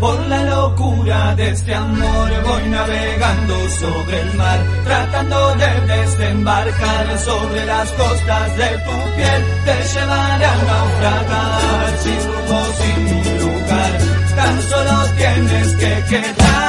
Por la locura de este amor voy navegando sobre el mar, tratando de desembarcar sobre las costas de tu piel. Te llevaré a naufragar sin rumbo, sin lugar. Tan solo tienes que quedar.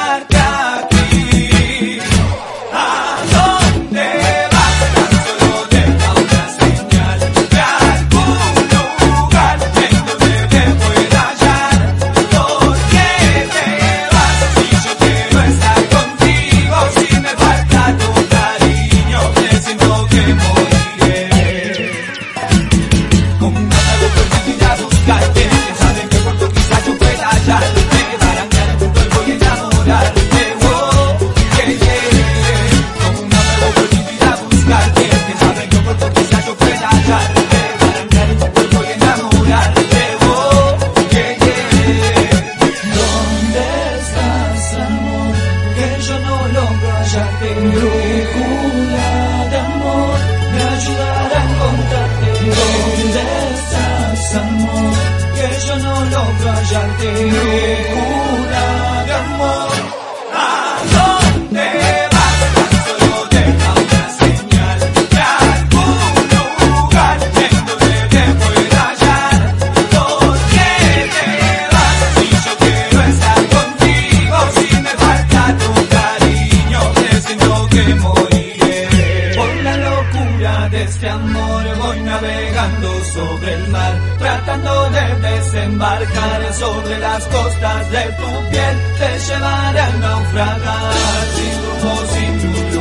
al otro. Locura amor. ese amor voy navegando sobre el mar, tratando de desembarcar sobre las costas de tu piel, te llevaré a naufragar sin rumbo, sin rumbo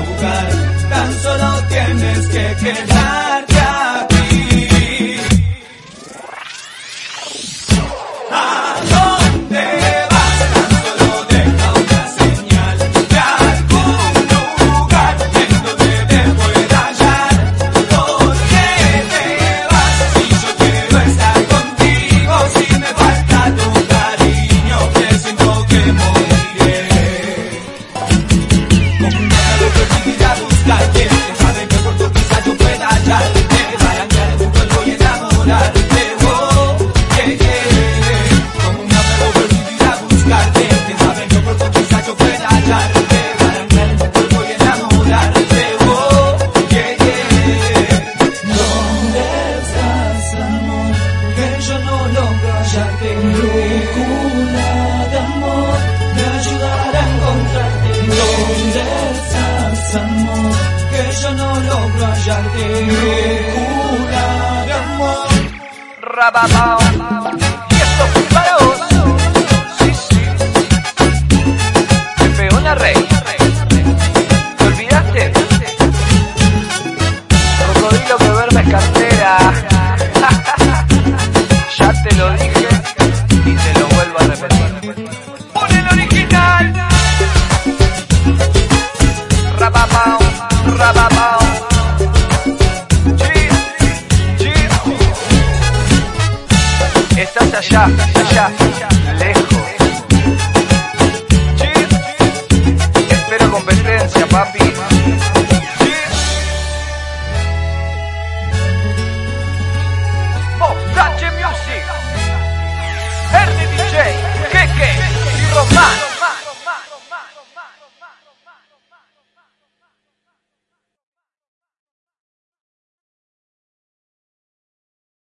Rababao. estás allá, allá, lejos. Espero competencia, papi. Montaje Music, RDJ, Keke y Román.